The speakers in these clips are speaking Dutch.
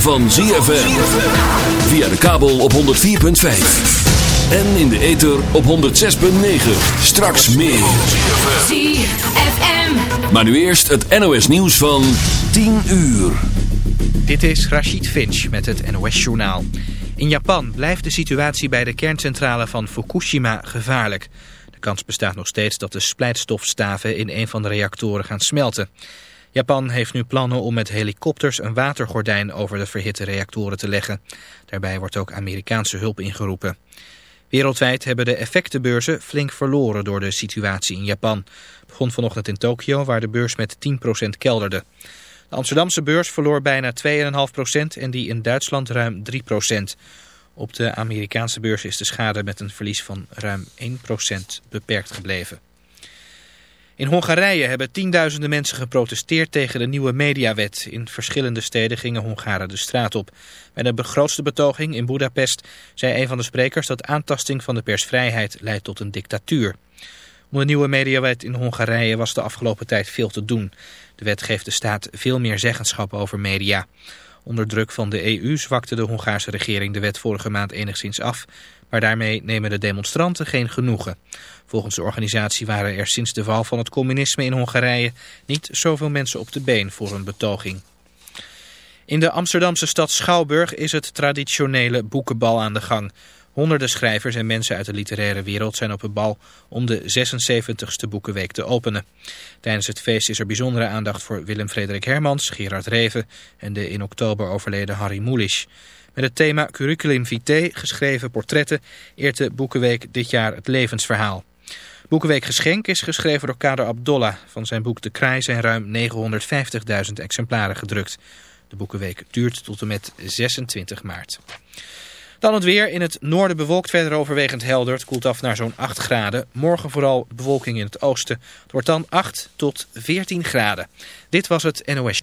van ZFM. Via de kabel op 104.5. En in de ether op 106.9. Straks meer. ZFM. Maar nu eerst het NOS nieuws van 10 uur. Dit is Rachid Finch met het NOS journaal. In Japan blijft de situatie bij de kerncentrale van Fukushima gevaarlijk. De kans bestaat nog steeds dat de splijtstofstaven in een van de reactoren gaan smelten. Japan heeft nu plannen om met helikopters een watergordijn over de verhitte reactoren te leggen. Daarbij wordt ook Amerikaanse hulp ingeroepen. Wereldwijd hebben de effectenbeurzen flink verloren door de situatie in Japan. Het begon vanochtend in Tokio waar de beurs met 10% kelderde. De Amsterdamse beurs verloor bijna 2,5% en die in Duitsland ruim 3%. Op de Amerikaanse beurs is de schade met een verlies van ruim 1% beperkt gebleven. In Hongarije hebben tienduizenden mensen geprotesteerd tegen de nieuwe mediawet. In verschillende steden gingen Hongaren de straat op. Bij de grootste betoging in Budapest zei een van de sprekers dat aantasting van de persvrijheid leidt tot een dictatuur. Om de nieuwe mediawet in Hongarije was de afgelopen tijd veel te doen. De wet geeft de staat veel meer zeggenschap over media. Onder druk van de EU zwakte de Hongaarse regering de wet vorige maand enigszins af, maar daarmee nemen de demonstranten geen genoegen. Volgens de organisatie waren er sinds de val van het communisme in Hongarije niet zoveel mensen op de been voor een betoging. In de Amsterdamse stad Schouwburg is het traditionele boekenbal aan de gang. Honderden schrijvers en mensen uit de literaire wereld zijn op een bal om de 76ste Boekenweek te openen. Tijdens het feest is er bijzondere aandacht voor Willem Frederik Hermans, Gerard Reven en de in oktober overleden Harry Mulisch. Met het thema Curriculum Vitae, geschreven portretten, eert de Boekenweek dit jaar het levensverhaal. Boekenweek Geschenk is geschreven door Kader Abdollah. Van zijn boek De Kraai zijn ruim 950.000 exemplaren gedrukt. De Boekenweek duurt tot en met 26 maart. Dan het weer. In het noorden bewolkt verder overwegend helder. Het koelt af naar zo'n 8 graden. Morgen vooral bewolking in het oosten. Het wordt dan 8 tot 14 graden. Dit was het NOS.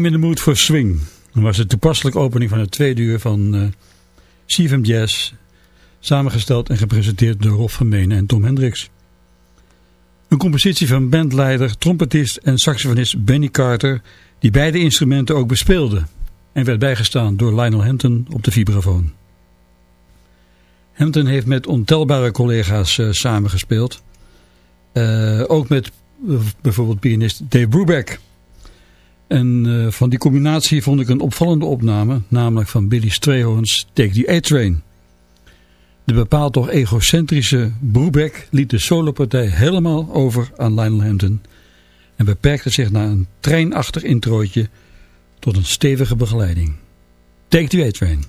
I'm in the mood for swing. Dat was de toepasselijke opening van het tweede uur van uh, CFM Jazz. Samengesteld en gepresenteerd door Rolf van en Tom Hendricks. Een compositie van bandleider, trompetist en saxofonist Benny Carter... die beide instrumenten ook bespeelde. En werd bijgestaan door Lionel Hampton op de vibrafoon. Hampton heeft met ontelbare collega's uh, samengespeeld. Uh, ook met bijvoorbeeld pianist Dave Brubeck... En uh, van die combinatie vond ik een opvallende opname, namelijk van Billy Strayhorn's Take the A-Train. De bepaald toch egocentrische Brubeck liet de solopartij helemaal over aan Lionel Hampton en beperkte zich na een treinachtig introotje tot een stevige begeleiding. Take the A-Train.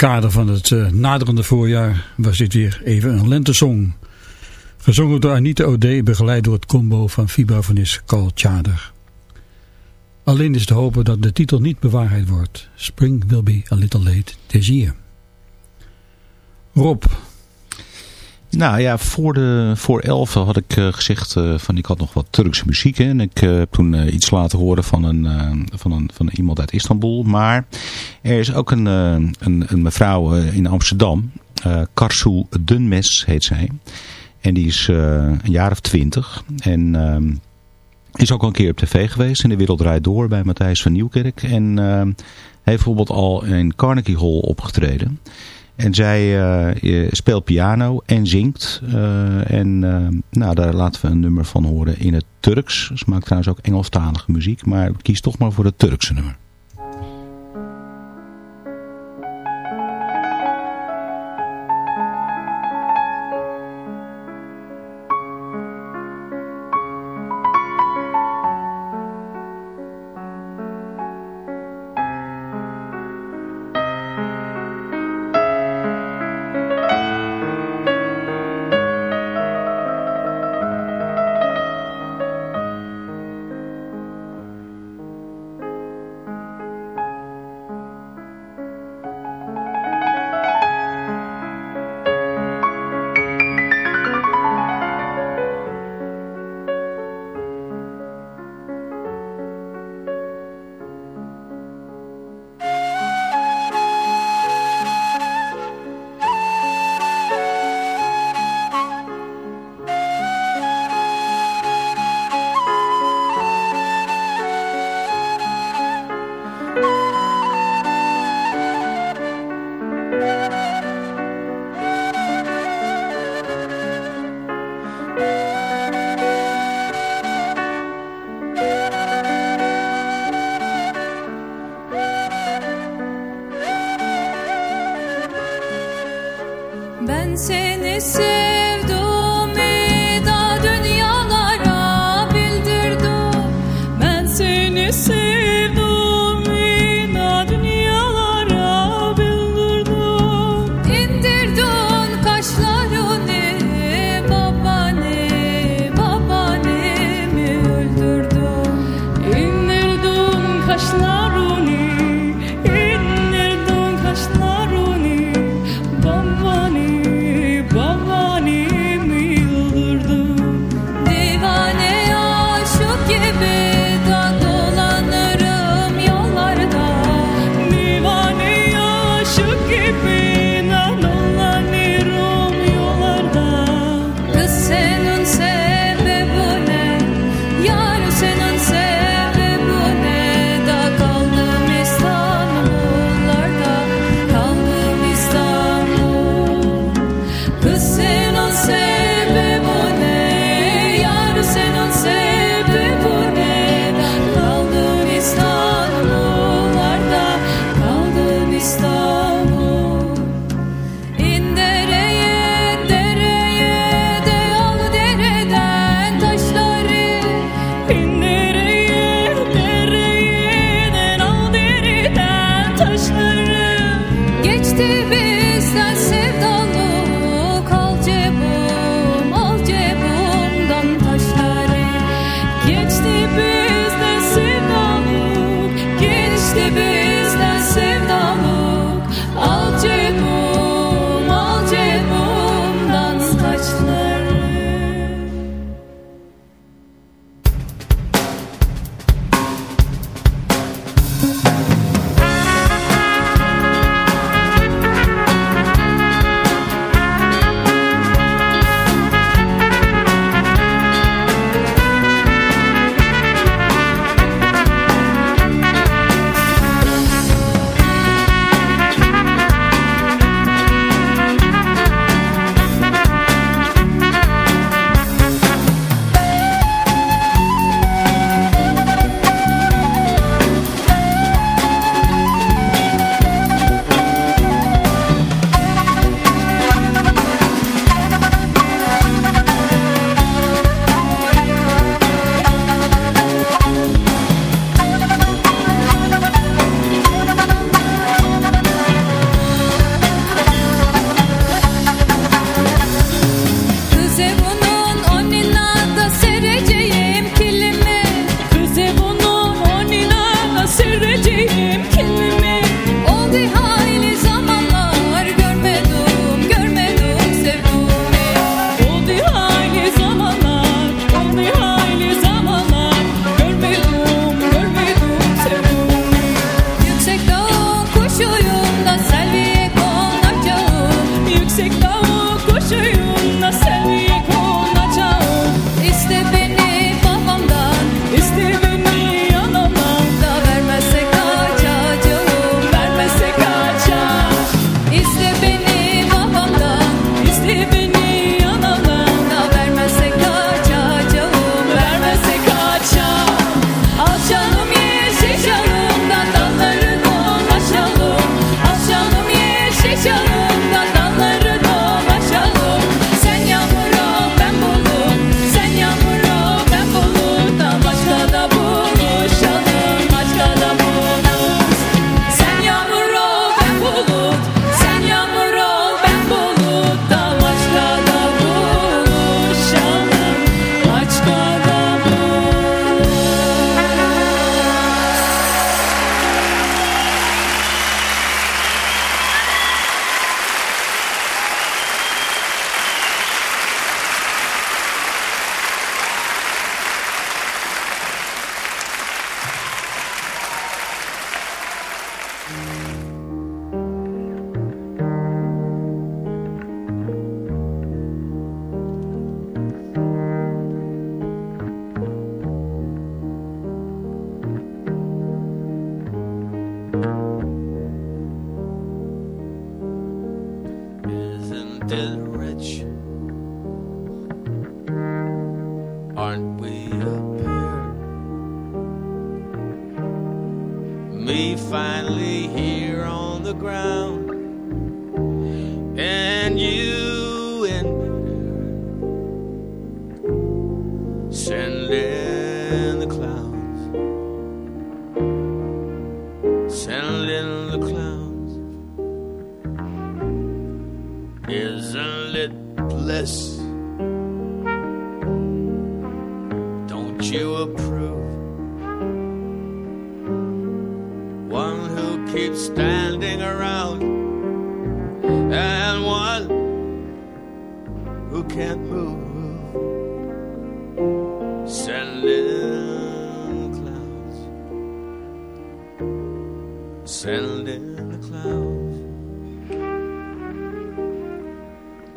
Kader van het uh, naderende voorjaar was dit weer even een lentesong. Gezongen door Anita O'Day, begeleid door het combo van vibrafonist Carl Tjader. Alleen is te hopen dat de titel niet bewaarheid wordt. Spring will be a little late this year. Rob, nou ja, voor, de, voor elf had ik uh, gezegd uh, van ik had nog wat Turkse muziek. Hè, en ik uh, heb toen iets laten horen van, een, van, een, van iemand uit Istanbul. Maar er is ook een, een, een mevrouw in Amsterdam. Karsu Dunmes heet zij. En die is een jaar of twintig. En is ook al een keer op tv geweest. In de wereld draait door bij Matthijs van Nieuwkerk. En heeft bijvoorbeeld al in Carnegie Hall opgetreden. En zij uh, speelt piano en zingt. Uh, en nou, daar laten we een nummer van horen in het Turks. Ze maakt trouwens ook Engelstalige muziek. Maar kies toch maar voor het Turkse nummer.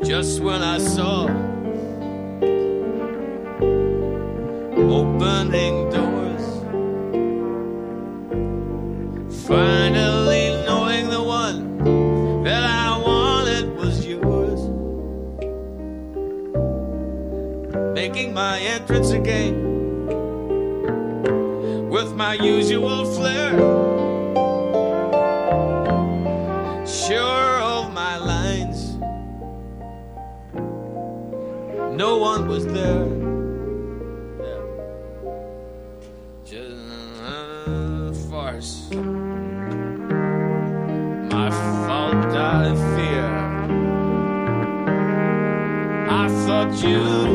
just when I saw opening doors. Finally, knowing the one that I wanted was yours. Making my entrance again with my usual flair. was there. Yeah. Just farce. My fault, I fear. I thought you.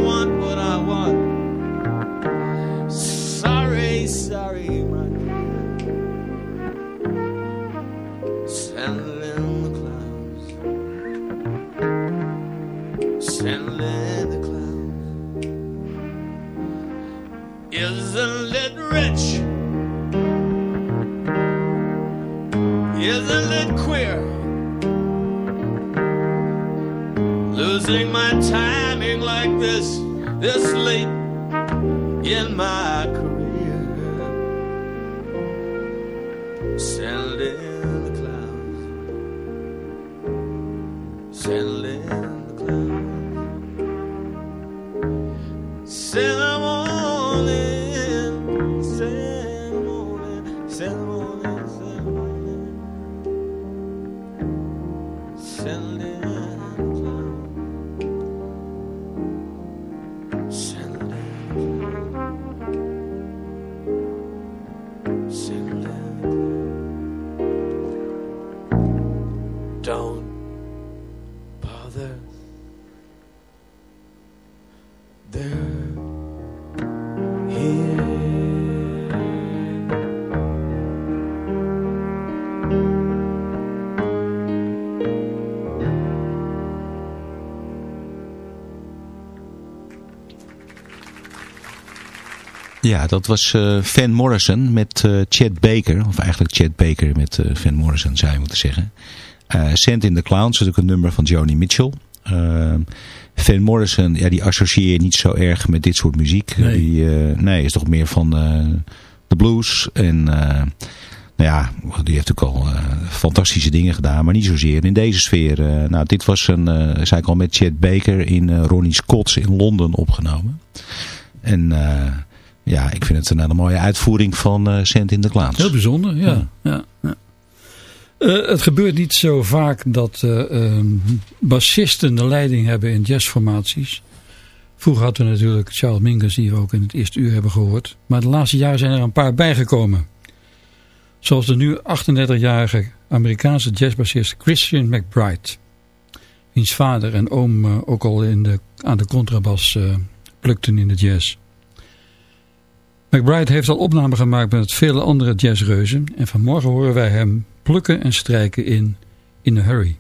This, this late in my Ja, dat was eh, Van Morrison met eh, Chad Baker. Of eigenlijk Chad Baker met eh, Van Morrison zou je moeten zeggen. Eh Sand in the Clowns is ook een nummer van Joni Mitchell. Van Morrison, ja, die associeer je niet zo erg met dit soort muziek. Nee. Die, nee, is toch meer van eh, de blues. En eh, nou ja, die heeft ook al fantastische dingen gedaan. Maar niet zozeer in deze sfeer. Eh, nou, dit was een, eh zei ik al, met Chad Baker in Ronnie Scott's in Londen opgenomen. En... eh, ja, ik vind het een hele mooie uitvoering van eh in de Clowns. Heel bijzonder, ja. ja. ja, Eh, het gebeurt niet zo vaak dat eh, ehm, bassisten de leiding hebben in jazzformaties. Vroeger hadden we natuurlijk Charles Mingus, die we ook in het eerste uur hebben gehoord. Maar de laatste jaren zijn er een paar bijgekomen. Zoals de nu 38-jarige Amerikaanse jazzbassist Christian McBride. Wiens vader en oom eh, ook al in de, aan de contrabas eh, plukten in de jazz. McBride heeft al opname gemaakt met vele andere jazzreuzen en vanmorgen horen wij hem plukken en strijken in In a Hurry.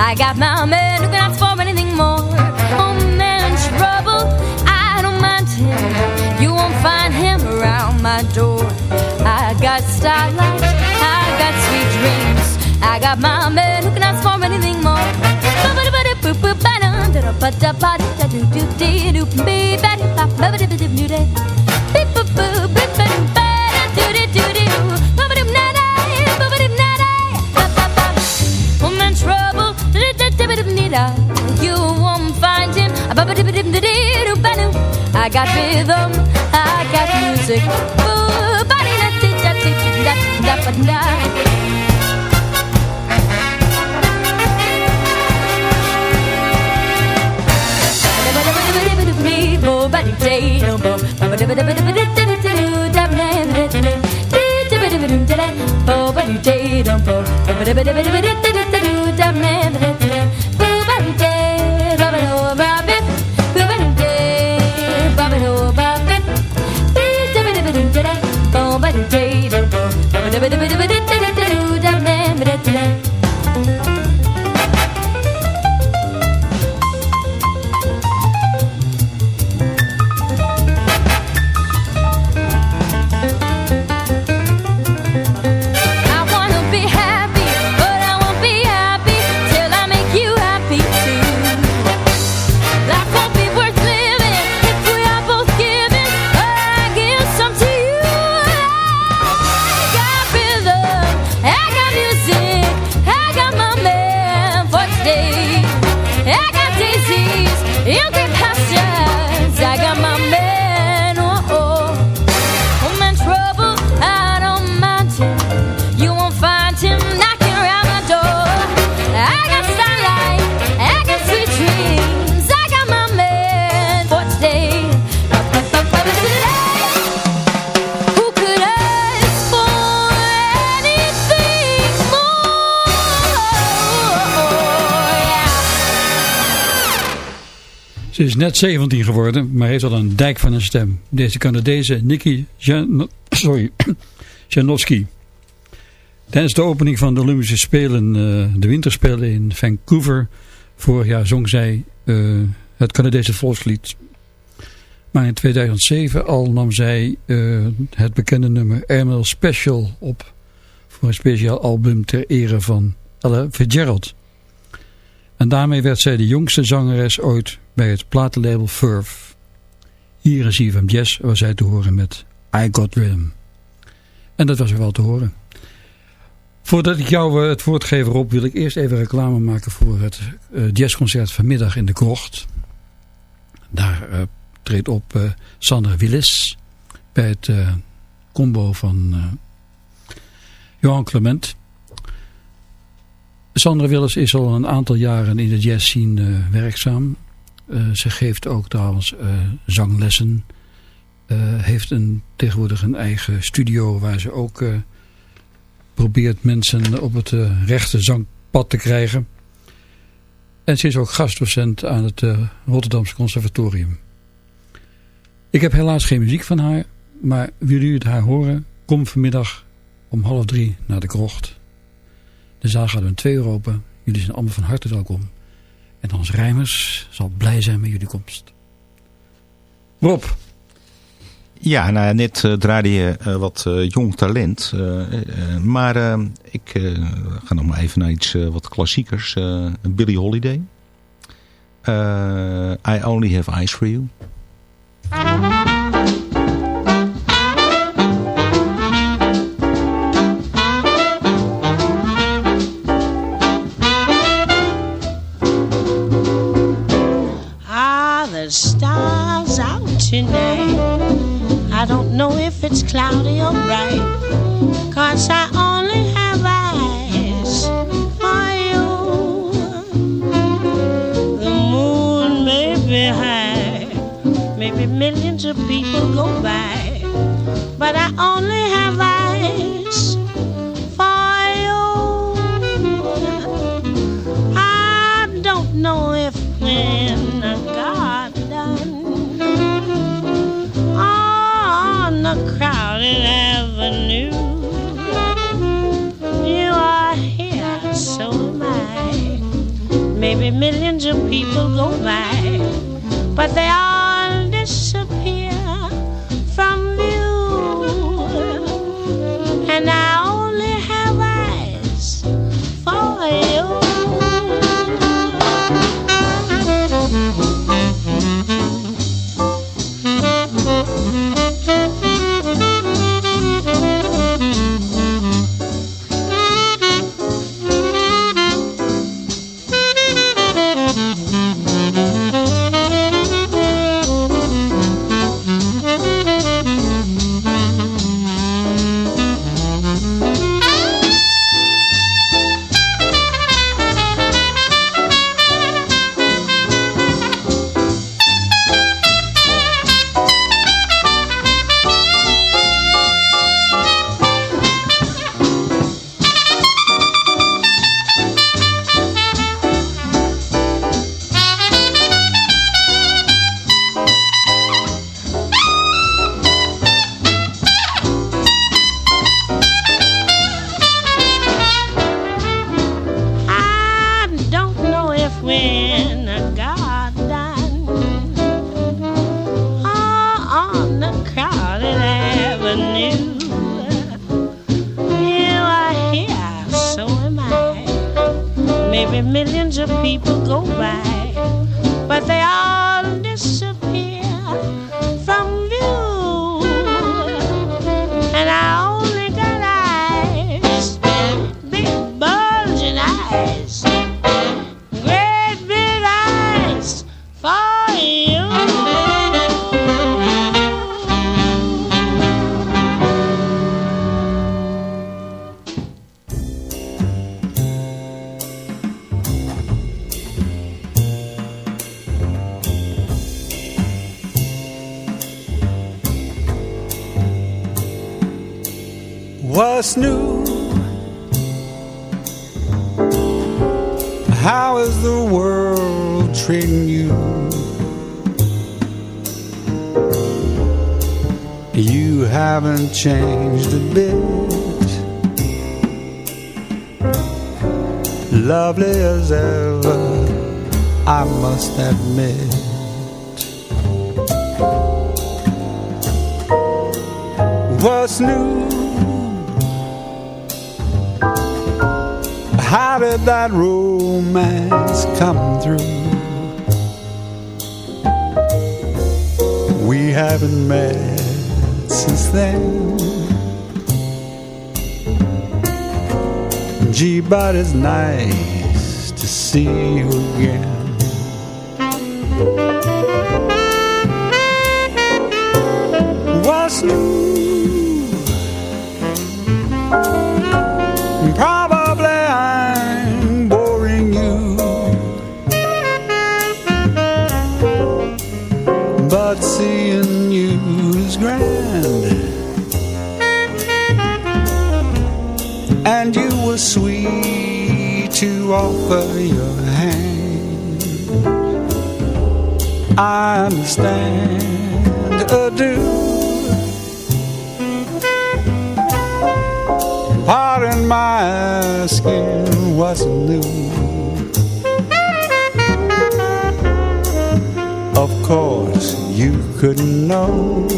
I got my man who can ask for anything more. Oh man, trouble, I don't mind him. You won't find him around my door. I got starlight, I got sweet dreams. I got my man who can ask for anything more. Woman got rhythm, I got music. Ooh, body da da da da da da da. Ze is net 17 geworden, maar heeft al een dijk van een stem. Deze Canadese Nikki Jan sorry, Janowski. Tijdens de opening van de Olympische Spelen, eh, de Winterspelen in Vancouver, vorig jaar zong zij eh, het Canadese volkslied. Maar in 2007 al nam zij eh, het bekende nummer Airmail Special op voor een speciaal album ter ere van Ella Fitzgerald. En daarmee werd zij de jongste zangeres ooit bij het platenlabel Verve. Hier in CFM Jazz was zij te horen met I Got Rhythm. En dat was er wel te horen. Voordat ik jou eh, het woord geef op, wil ik eerst even reclame maken voor het eh, jazzconcert vanmiddag in de Krocht. Daar eh, treedt op Sandra Willis bij het combo van Johan Clement. Sandra Willis is al een aantal jaren in de jazz scene werkzaam. Eh, ze geeft ook trouwens eh, zanglessen. Eh, heeft een, tegenwoordig een eigen studio waar ze ook probeert mensen op het rechte zangpad te krijgen. En ze is ook gastdocent aan het Rotterdamse Conservatorium. Ik heb helaas geen muziek van haar, maar willen jullie het haar horen? Kom vanmiddag om half drie naar de krocht. De zaal gaat om twee uur open. Jullie zijn allemaal van harte welkom. En Hans Rijmers zal blij zijn met jullie komst. Rob, Ja, nou net eh, draaide je eh, wat eh, jong talent. maar ik ga nog maar even naar iets wat klassiekers. Billie Holiday. I Only Have Eyes For You. Cloudy or bright. Cause I only have eyes for you. The moon may be high. Maybe millions of people go by. But I only have eyes crowded avenue, you are here, so am I. Maybe millions of people go by, but they all disappear Lovely as ever, I must admit. What's new? How did that romance come through? We haven't met since then. Gee, but it's nice to see you again. What's new? offer your hand. I understand, adieu. Pardon my skin wasn't new. Of course, you couldn't know.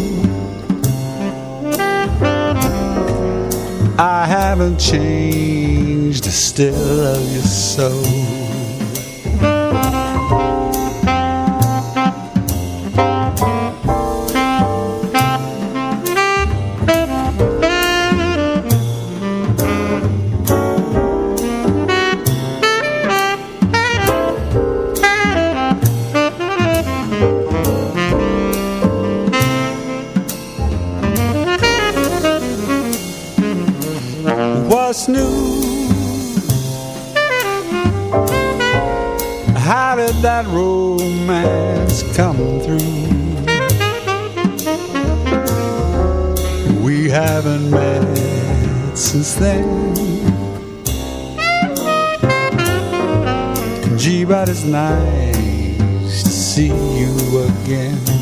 I haven't changed still of your soul. new that romance come through? We haven't met since then. Gee, but it's nice to see you again.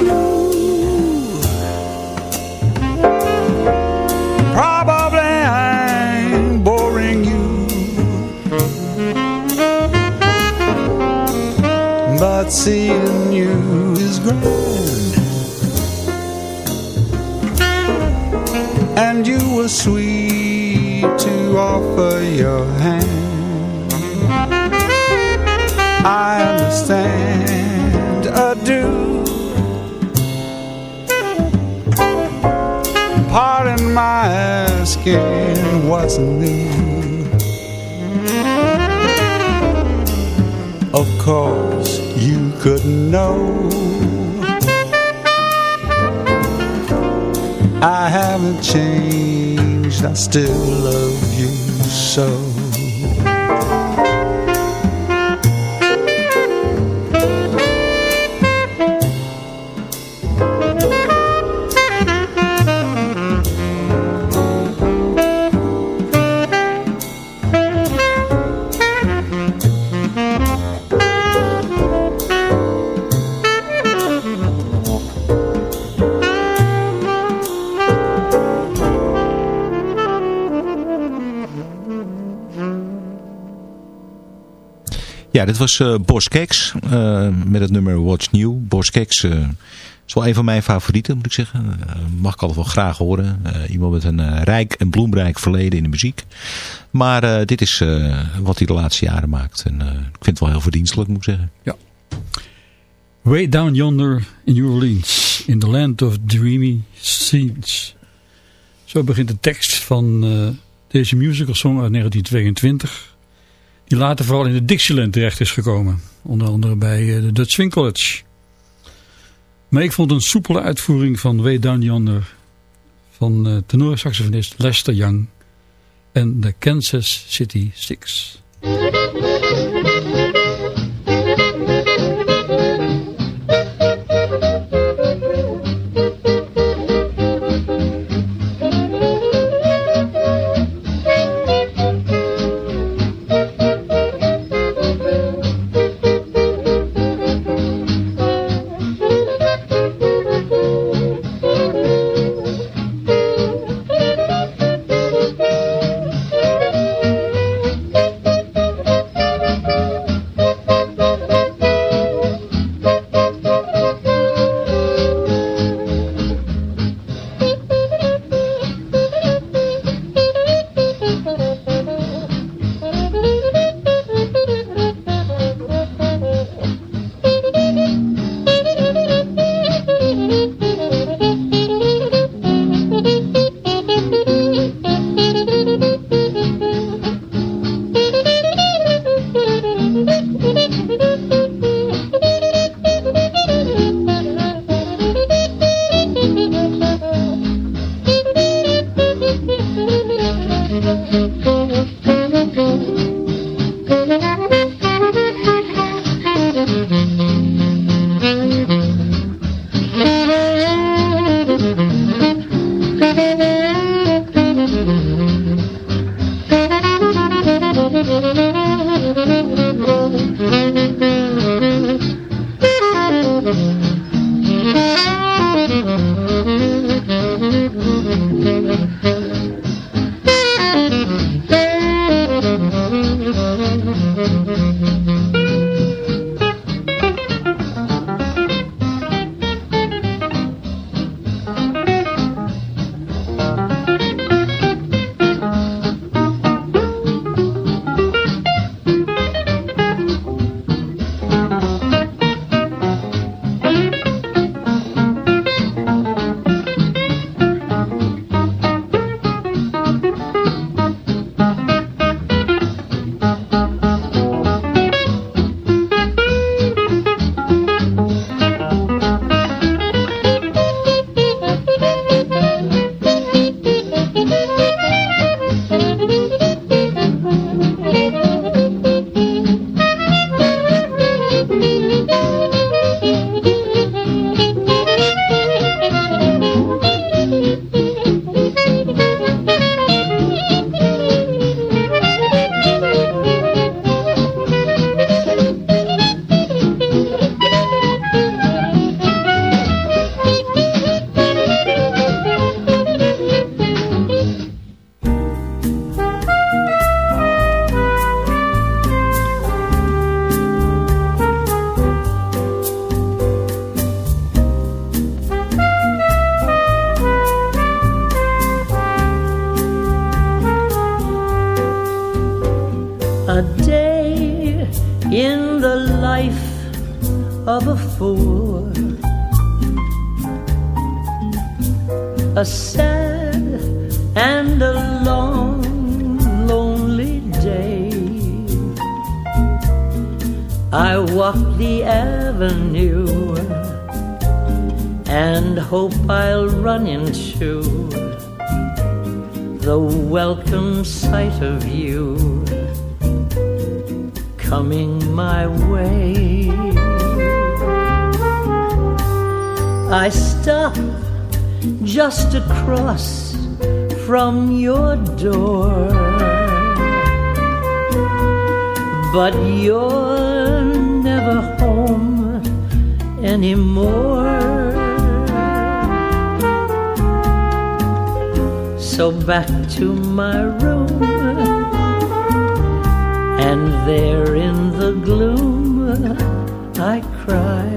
New? Seeing you is grand. And you were sweet to offer your hand. I understand, do. Pardon my asking what's new. Of course, you couldn't know. I haven't changed, I still love you so. Ja, dit was Boss Keks eh, met het nummer What's New. Boss Keks eh, is wel een van mijn favorieten, moet ik zeggen. Mag ik altijd wel graag horen. Iemand met een rijk en bloemrijk verleden in de muziek. Maar dit is wat hij de laatste jaren maakt. En ik vind het wel heel verdienstelijk, moet ik zeggen. Way down yonder in New Orleans, in the land of dreamy scenes. Zo begint de tekst van deze musical song uit 1922. Die later vooral in de Dixieland terecht is gekomen. Onder andere bij eh, de Dutch Swing. Maar ik vond een soepele uitvoering van Way Down Yonder van uh, tenorsaxofonist Lester Young en de Kansas City Six. Of you coming my way. I stop just across from your door, but you're never home anymore. So back to my room, and there in the gloom I cry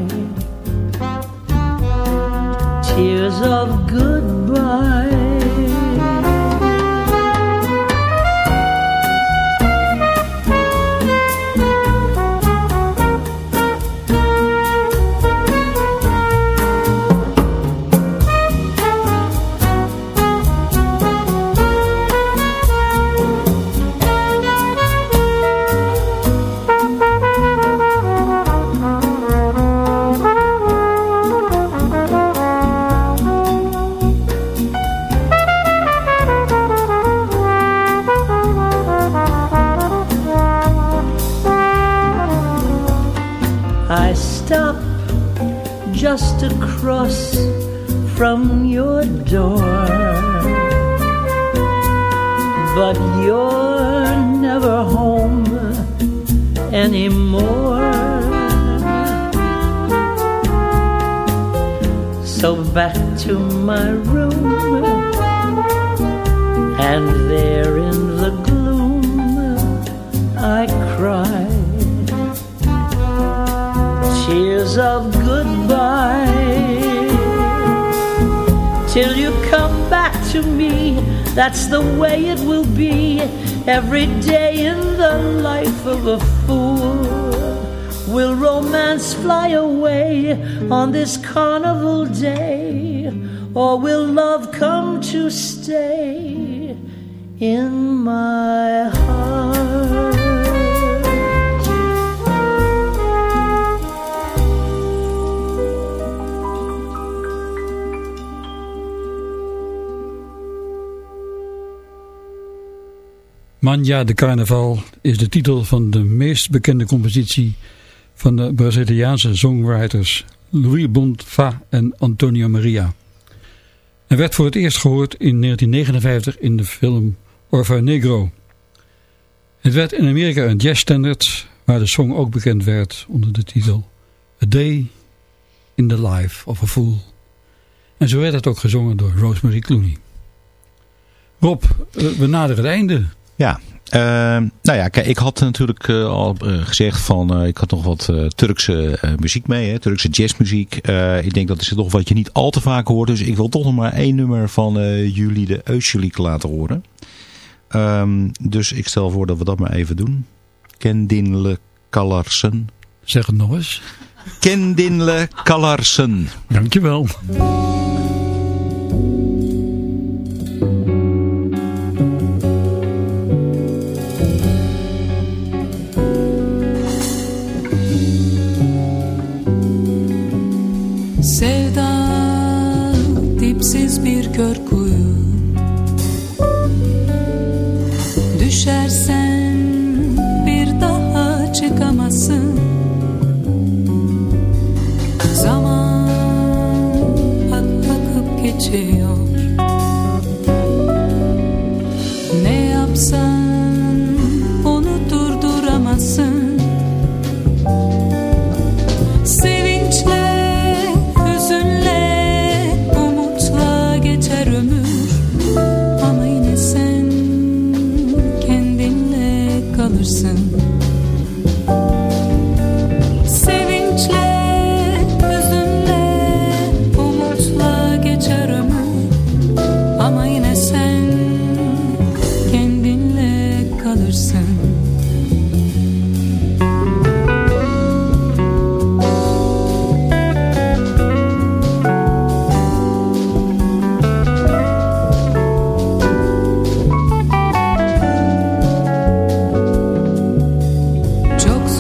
tears of goodbye. That's the way it will be every day in the life of a fool. Will romance fly away on this carnival day, or will love come to stay in my heart? Manja de Carnaval is de titel van de meest bekende compositie van de Braziliaanse songwriters Louis Bonfa en Antonio Maria. En werd voor het eerst gehoord in 1959 in de film Orfa Negro. Het werd in Amerika een jazzstandard, waar de song ook bekend werd onder de titel A Day in the Life of a Fool. En zo werd het ook gezongen door Rosemary Clooney. Rob, eh, we naderen het einde. Ja, eh, nou ja, kijk, ik had natuurlijk eh, al eh, gezegd van, ik had nog wat Turkse muziek mee, hè, Turkse jazzmuziek. Ik denk dat is toch wat je niet al te vaak hoort, dus ik wil toch nog maar één nummer van jullie de Eusjelik laten horen. Ehm, dus ik stel voor dat we dat maar even doen. Kendinle Kallarsen. Zeg het nog eens. Kendinle Kallarsen. Dankjewel.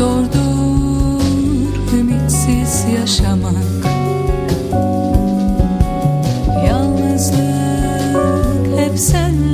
zordur ümitsiz yaşamak. Yalnızlık hep senle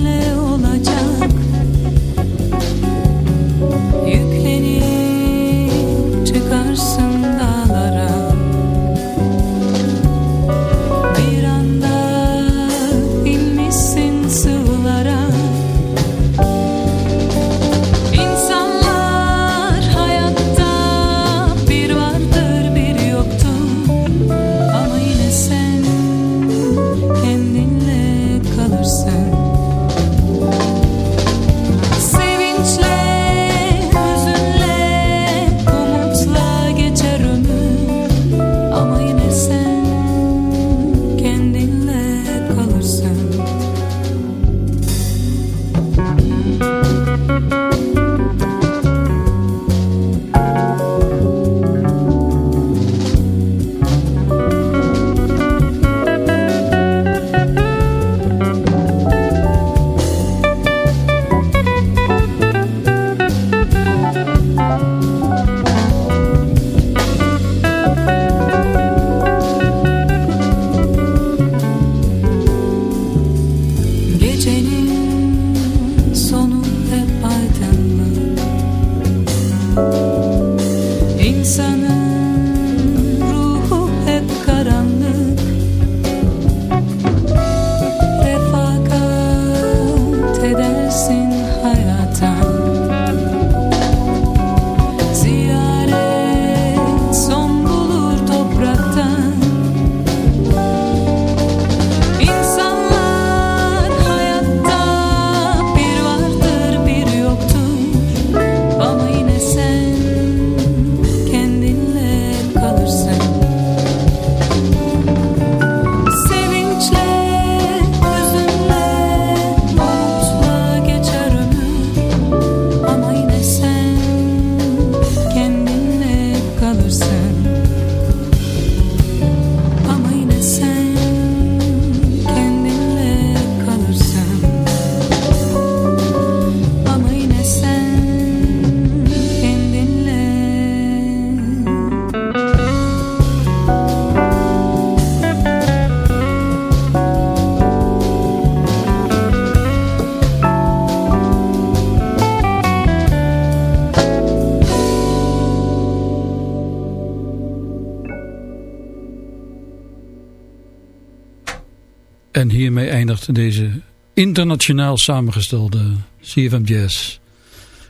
deze internationaal samengestelde CFM Jazz.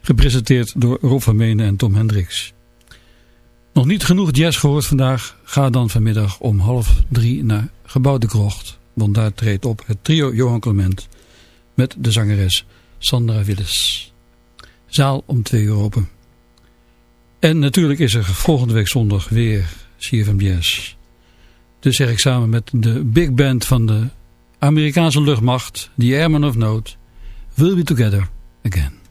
Gepresenteerd door Rob van Menen en Tom Hendricks. Nog niet genoeg jazz gehoord vandaag? Ga dan vanmiddag om half drie naar Gebouw de Krocht. Want daar treedt op het trio Johan Clement met de zangeres Sandra Willis. Zaal om twee uur open. En natuurlijk is er volgende week zondag weer CFM Jazz. Dus zeg ik samen met de big band van de Amerikaanse luchtmacht, The Airmen of Note, We'll Be Together Again.